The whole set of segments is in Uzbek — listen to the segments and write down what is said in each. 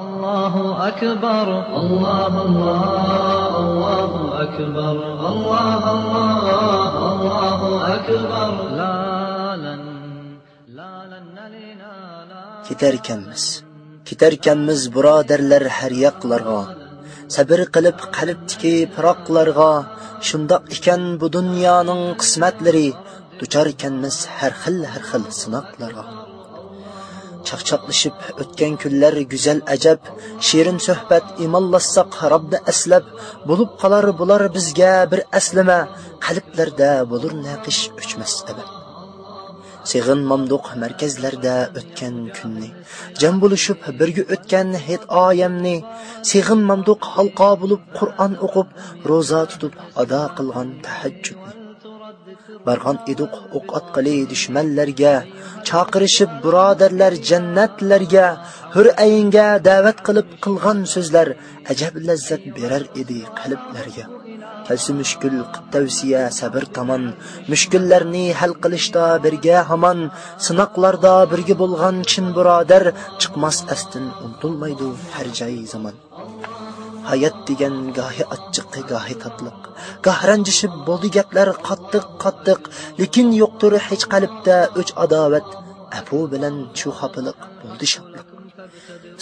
الله أكبر الله الله الله أكبر الله الله الله أكبر لا لن لا لن نلينا لا ketarkanmiz ketarkanmiz birodarlar har yoqlarga sabr qilib qalbdiki piroqlarga shundoq ekan bu dunyoning qismatlari duchorkanmiz har xil har xil sinoqlarga Chaqchaqlashib o'tgan kunlar go'zal ajab shirin suhbat imonlassoq robni aslab bo'lib qolar bular bizga bir aslima qalblarda bo'lur naqish o'chmas abad Sig'in mamduq markazlarda o'tgan kunni jam bo'lishib birga o'tgan het oyamni Sig'in mamduq halqa bo'lib Qur'on o'qib roza tutib ado qilgan tahajjudni. Barxon iduq o'q otqili dushmanlarga chaqirishib birodarlar jannatlarga hur ayinga da'vat qilib qilgan so'zlar ajab lazzat berar edi qalblarga. Qaysi mushkul tavsiya sabr tomon mushkullarni hal qilishda birga hamon sinoqlarda birga bo'lgan chin birodar chiqmas astin unutilmaydi har joy zamon. Hayot degan gohi achchiq gohi tatliq. Goh ranjishib bo'ldi gaplar qattiq qattiq. Lekin yo'qdir hech qalbda o'ch adovat. Afu bilan shu xopiliq bo'ldi shodliq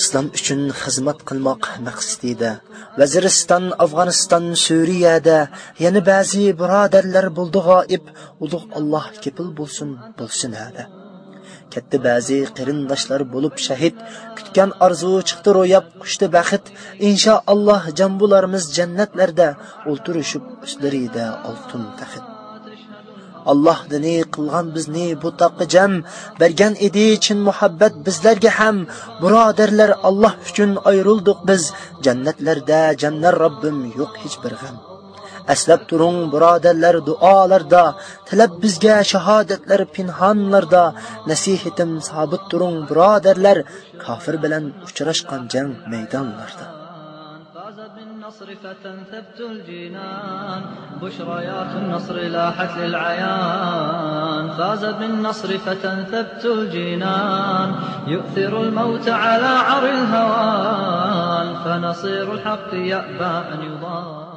islom uchun xizmat qilmoq maqsadida vaziriston afg'oniston suriyada yana ba'zi birodarlar bo'ldi g'oib. Ulug' alloh kepil bo'lsin bo'lsin hada katta ba'zi qarindoshlar bo'lib shahid kutgan orzu chiqdi ro'yab qushdi baxt inshaalloh jambularimiz jannatlarda o'ltirishib ustlarida oltin taxt alloh dini qilgan bizni bu toqqa jam bergan edi chin muhabbat bizlarga ham. Birodarlar alloh uchun ayrildik biz. Jannatlarda jamlar robbim yo'q hech bir g'am. aslab turing birodarlar duolarda tilab bizga shahodatlar pinhonlarda nasihatim sobit turing birodarlar kofir bilan uchrashgan jang maydonlarida فاز بالنصر فتى ثبت الجنان بشريات النصر لاحت للعيان فاز بالنصر فتى ثبت الجنان يؤثر الموت على عر الهوان فنصير الحق يأبى أن يضان